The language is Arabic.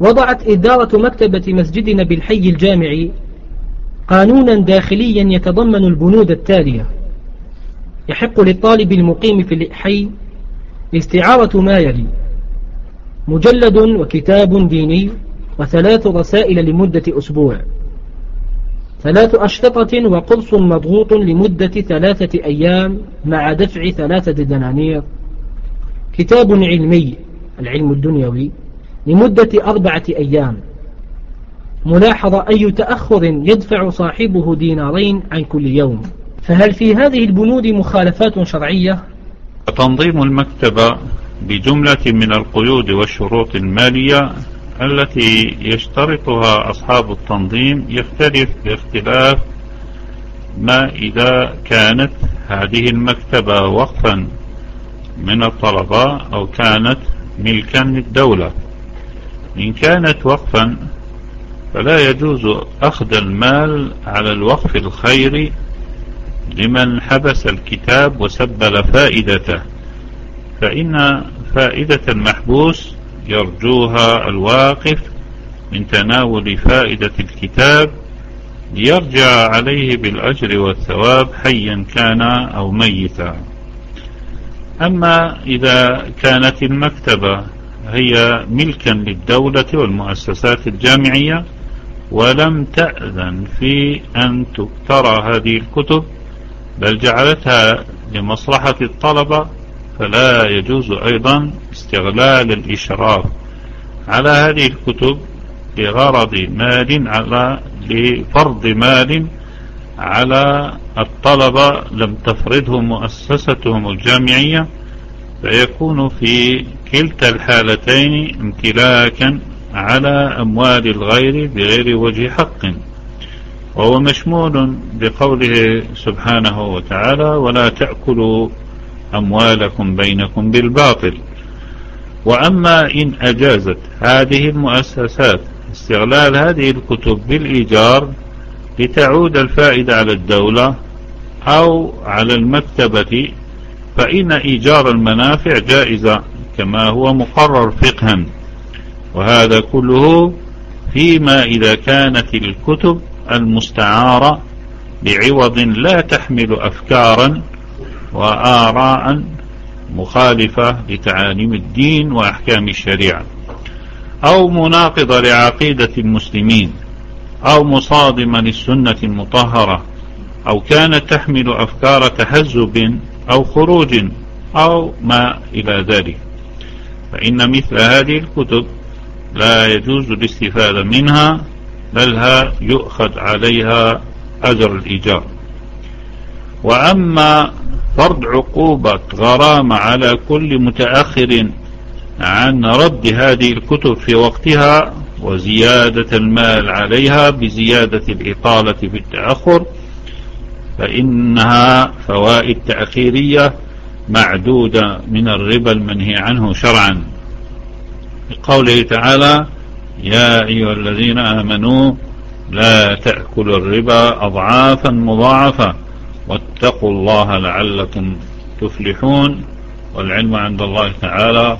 وضعت إدارة مكتبة مسجدنا بالحي الجامعي قانونا داخليا يتضمن البنود التالية. يحق للطالب المقيم في الحي استعارة ما يلي. مجلد وكتاب ديني وثلاث رسائل لمدة أسبوع. ثلاث أشرطة وقرص مضغوط لمدة ثلاثة أيام مع دفع ثلاثة دنانير. كتاب علمي العلم الدنيوي. لمدة أربعة أيام. ملاحظة أي تأخر يدفع صاحبه دينارين عن كل يوم. فهل في هذه البنود مخالفات شرعية؟ تنظيم المكتبة بجملة من القيود والشروط المالية التي يشترطها أصحاب التنظيم يختلف باختلاف ما إذا كانت هذه المكتبة وقفا من الطلبة أو كانت ملكا للدولة. إن كانت وقفا فلا يجوز أخذ المال على الوقف الخيري لمن حبس الكتاب وسبل فائدته. فإن فائدة المحبوس يرجوها الواقف من تناول فائدة الكتاب ليرجع عليه بالأجر والثواب حيا كان أو ميتا. أما إذا كانت المكتبة هي ملكا للدولة والمؤسسات الجامعية ولم تأذن في أن تكترى هذه الكتب بل جعلتها لمصلحة الطلبة فلا يجوز أيضا استغلال الإشراف على هذه الكتب لغرض مال على لفرض مال على الطلبة لم تفرضه مؤسستهم الجامعية فيكون في كلتا الحالتين امتلاكا على أموال الغير بغير وجه حق. وهو مشمول بقوله سبحانه وتعالى ولا تأكلوا أموالكم بينكم بالباطل. وأما إن أجازت هذه المؤسسات استغلال هذه الكتب بالإيجار لتعود الفائدة على الدولة أو على المكتبة فإن إيجار المنافع جائزة كما هو مقرر فقها. وهذا كله فيما إذا كانت الكتب المستعارة بعوض لا تحمل أفكارا وآراء مخالفة لتعاليم الدين وأحكام الشريعة. أو مناقضة لعقيدة المسلمين أو مصادمة للسنة المطهرة أو كانت تحمل أفكار تهذب أو خروج أو ما إلى ذلك. فإن مثل هذه الكتب لا يجوز الاستفادة منها بل يؤخذ عليها أجر الإيجار. وأما فرض عقوبة غرامة على كل متأخر عن رد هذه الكتب في وقتها وزيادة المال عليها بزيادة الإطالة في التأخر فإنها فوائد تأخيرية معدودة من الربا المنهي عنه شرعا. قوله تعالى يا أيها الذين آمنوا لا تأكلوا الربا أضعافا مضاعفة واتقوا الله لعلكم تفلحون. والعلم عند الله تعالى